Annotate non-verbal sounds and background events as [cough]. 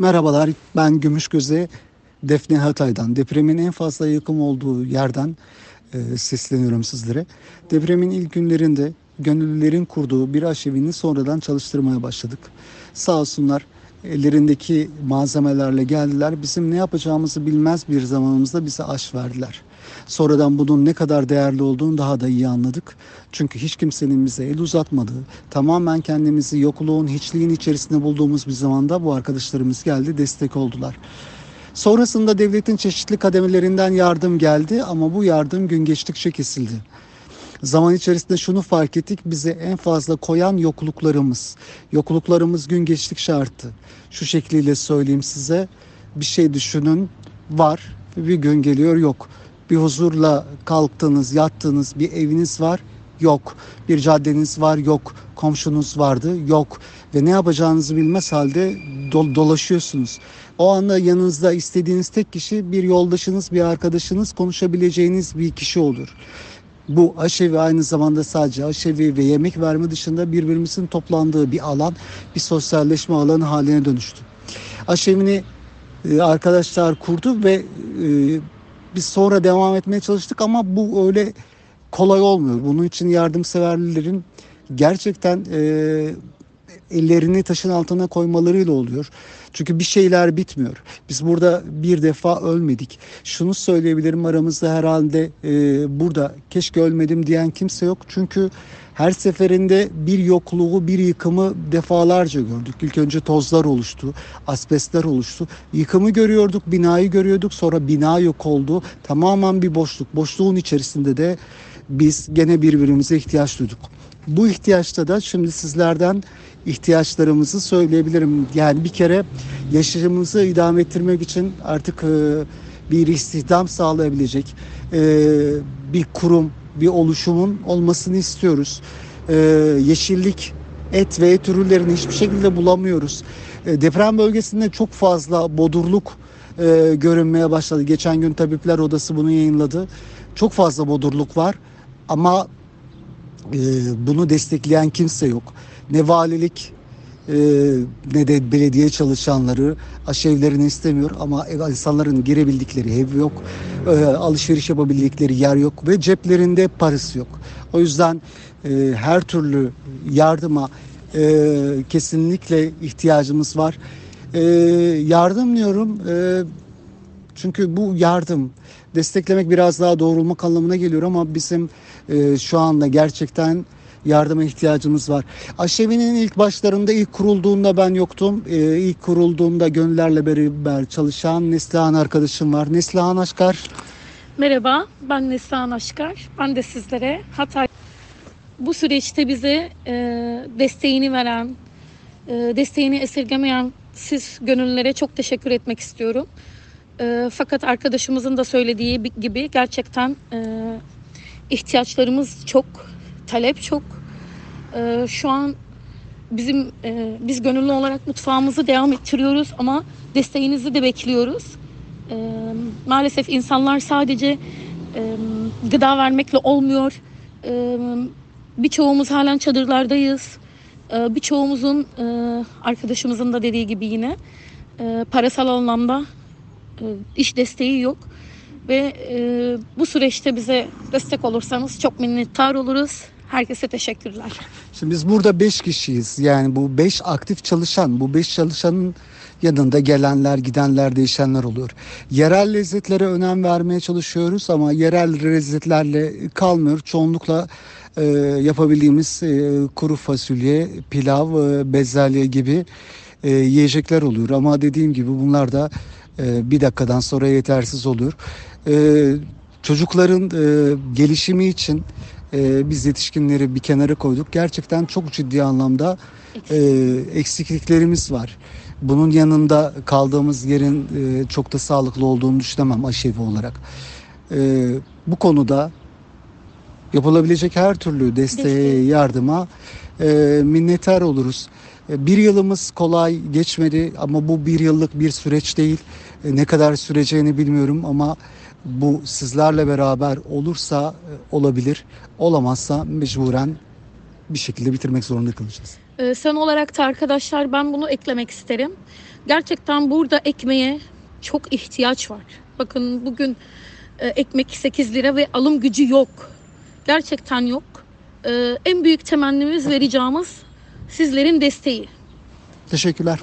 Merhabalar, ben Gümüşgöze Defne Hatay'dan. Depremin en fazla yıkım olduğu yerden e, sesleniyorum sizlere. Depremin ilk günlerinde gönüllülerin kurduğu bir aşevini sonradan çalıştırmaya başladık. Sağ olsunlar ellerindeki malzemelerle geldiler. Bizim ne yapacağımızı bilmez bir zamanımızda bize aş verdiler. Sonradan bunun ne kadar değerli olduğunu daha da iyi anladık. Çünkü hiç kimsenin bize el uzatmadığı, tamamen kendimizi yokluğun, hiçliğin içerisinde bulduğumuz bir zamanda bu arkadaşlarımız geldi, destek oldular. Sonrasında devletin çeşitli kademelerinden yardım geldi ama bu yardım gün geçtikçe kesildi. Zaman içerisinde şunu fark ettik bize en fazla koyan yokluklarımız. Yokluklarımız gün geçtikçe arttı. Şu şekliyle söyleyeyim size bir şey düşünün var bir gün geliyor yok. Bir huzurla kalktığınız yattığınız bir eviniz var yok. Bir caddeniz var yok. Komşunuz vardı yok. Ve ne yapacağınızı bilmez halde do- dolaşıyorsunuz. O anda yanınızda istediğiniz tek kişi bir yoldaşınız, bir arkadaşınız, konuşabileceğiniz bir kişi olur. Bu aşevi aynı zamanda sadece aşevi ve yemek verme dışında birbirimizin toplandığı bir alan, bir sosyalleşme alanı haline dönüştü. Aşevini e, arkadaşlar kurdu ve e, biz sonra devam etmeye çalıştık ama bu öyle kolay olmuyor. Bunun için yardımseverlerin gerçekten e, ellerini taşın altına koymalarıyla oluyor. Çünkü bir şeyler bitmiyor. Biz burada bir defa ölmedik. Şunu söyleyebilirim aramızda herhalde e, burada keşke ölmedim diyen kimse yok. Çünkü her seferinde bir yokluğu, bir yıkımı defalarca gördük. İlk önce tozlar oluştu, asbestler oluştu. Yıkımı görüyorduk, binayı görüyorduk. Sonra bina yok oldu. Tamamen bir boşluk. Boşluğun içerisinde de biz gene birbirimize ihtiyaç duyduk. Bu ihtiyaçta da şimdi sizlerden ihtiyaçlarımızı söyleyebilirim. Yani bir kere yaşamımızı idame ettirmek için artık e, bir istihdam sağlayabilecek e, bir kurum, bir oluşumun olmasını istiyoruz. E, yeşillik, et ve et ürünlerini hiçbir şekilde bulamıyoruz. Deprem bölgesinde çok fazla bodurluk görünmeye başladı. Geçen gün Tabipler Odası bunu yayınladı. Çok fazla bodurluk var ama bunu destekleyen kimse yok. Ne valilik e, ne de belediye çalışanları aşevlerini istemiyor ama ev- insanların girebildikleri ev yok, e, alışveriş yapabildikleri yer yok ve ceplerinde parası yok. O yüzden e, her türlü yardıma e, kesinlikle ihtiyacımız var. E, yardım diyorum. E, çünkü bu yardım desteklemek biraz daha doğrulmak anlamına geliyor ama bizim e, şu anda gerçekten yardıma ihtiyacımız var. Aşevi'nin ilk başlarında ilk kurulduğunda ben yoktum. E, ilk kurulduğunda gönüllerle beraber çalışan Neslihan arkadaşım var. Neslihan Aşkar. Merhaba, ben Neslihan Aşkar. Ben de sizlere Hatay bu süreçte bize e, desteğini veren, e, desteğini esirgemeyen siz gönüllülere çok teşekkür etmek istiyorum. E, fakat arkadaşımızın da söylediği bi- gibi gerçekten e, ihtiyaçlarımız çok, talep çok. E, şu an bizim e, biz gönüllü olarak mutfağımızı devam ettiriyoruz ama desteğinizi de bekliyoruz. E, maalesef insanlar sadece e, gıda vermekle olmuyor. E, birçoğumuz halen çadırlardayız. E, birçoğumuzun e, arkadaşımızın da dediği gibi yine e, parasal anlamda e, iş desteği yok. Ve e, bu süreçte bize destek olursanız çok minnettar oluruz. Herkese teşekkürler. Şimdi biz burada 5 kişiyiz. Yani bu 5 aktif çalışan, bu 5 çalışanın yanında gelenler, gidenler, değişenler oluyor. Yerel lezzetlere önem vermeye çalışıyoruz ama yerel lezzetlerle kalmıyor. Çoğunlukla e, yapabildiğimiz e, kuru fasulye, pilav, e, bezelye gibi e, yiyecekler oluyor. Ama dediğim gibi bunlar da e, bir dakikadan sonra yetersiz oluyor. E, çocukların e, gelişimi için e, biz yetişkinleri bir kenara koyduk. Gerçekten çok ciddi anlamda e, eksikliklerimiz var. Bunun yanında kaldığımız yerin e, çok da sağlıklı olduğunu düşünemem aşevi olarak. E, bu konuda yapılabilecek her türlü desteğe, Desteği. yardıma e, minnettar oluruz. E, Bir yılımız kolay geçmedi ama bu bir yıllık bir süreç değil. E, Ne kadar süreceğini bilmiyorum ama bu sizlerle beraber olursa e, olabilir. Olamazsa mecburen bir şekilde bitirmek zorunda kalacağız. Ee, son olarak da arkadaşlar ben bunu eklemek isterim. Gerçekten burada ekmeğe çok ihtiyaç var. Bakın bugün e, ekmek 8 lira ve alım gücü yok. Gerçekten yok. E, en büyük temennimiz [laughs] ve ricamız sizlerin desteği. Teşekkürler.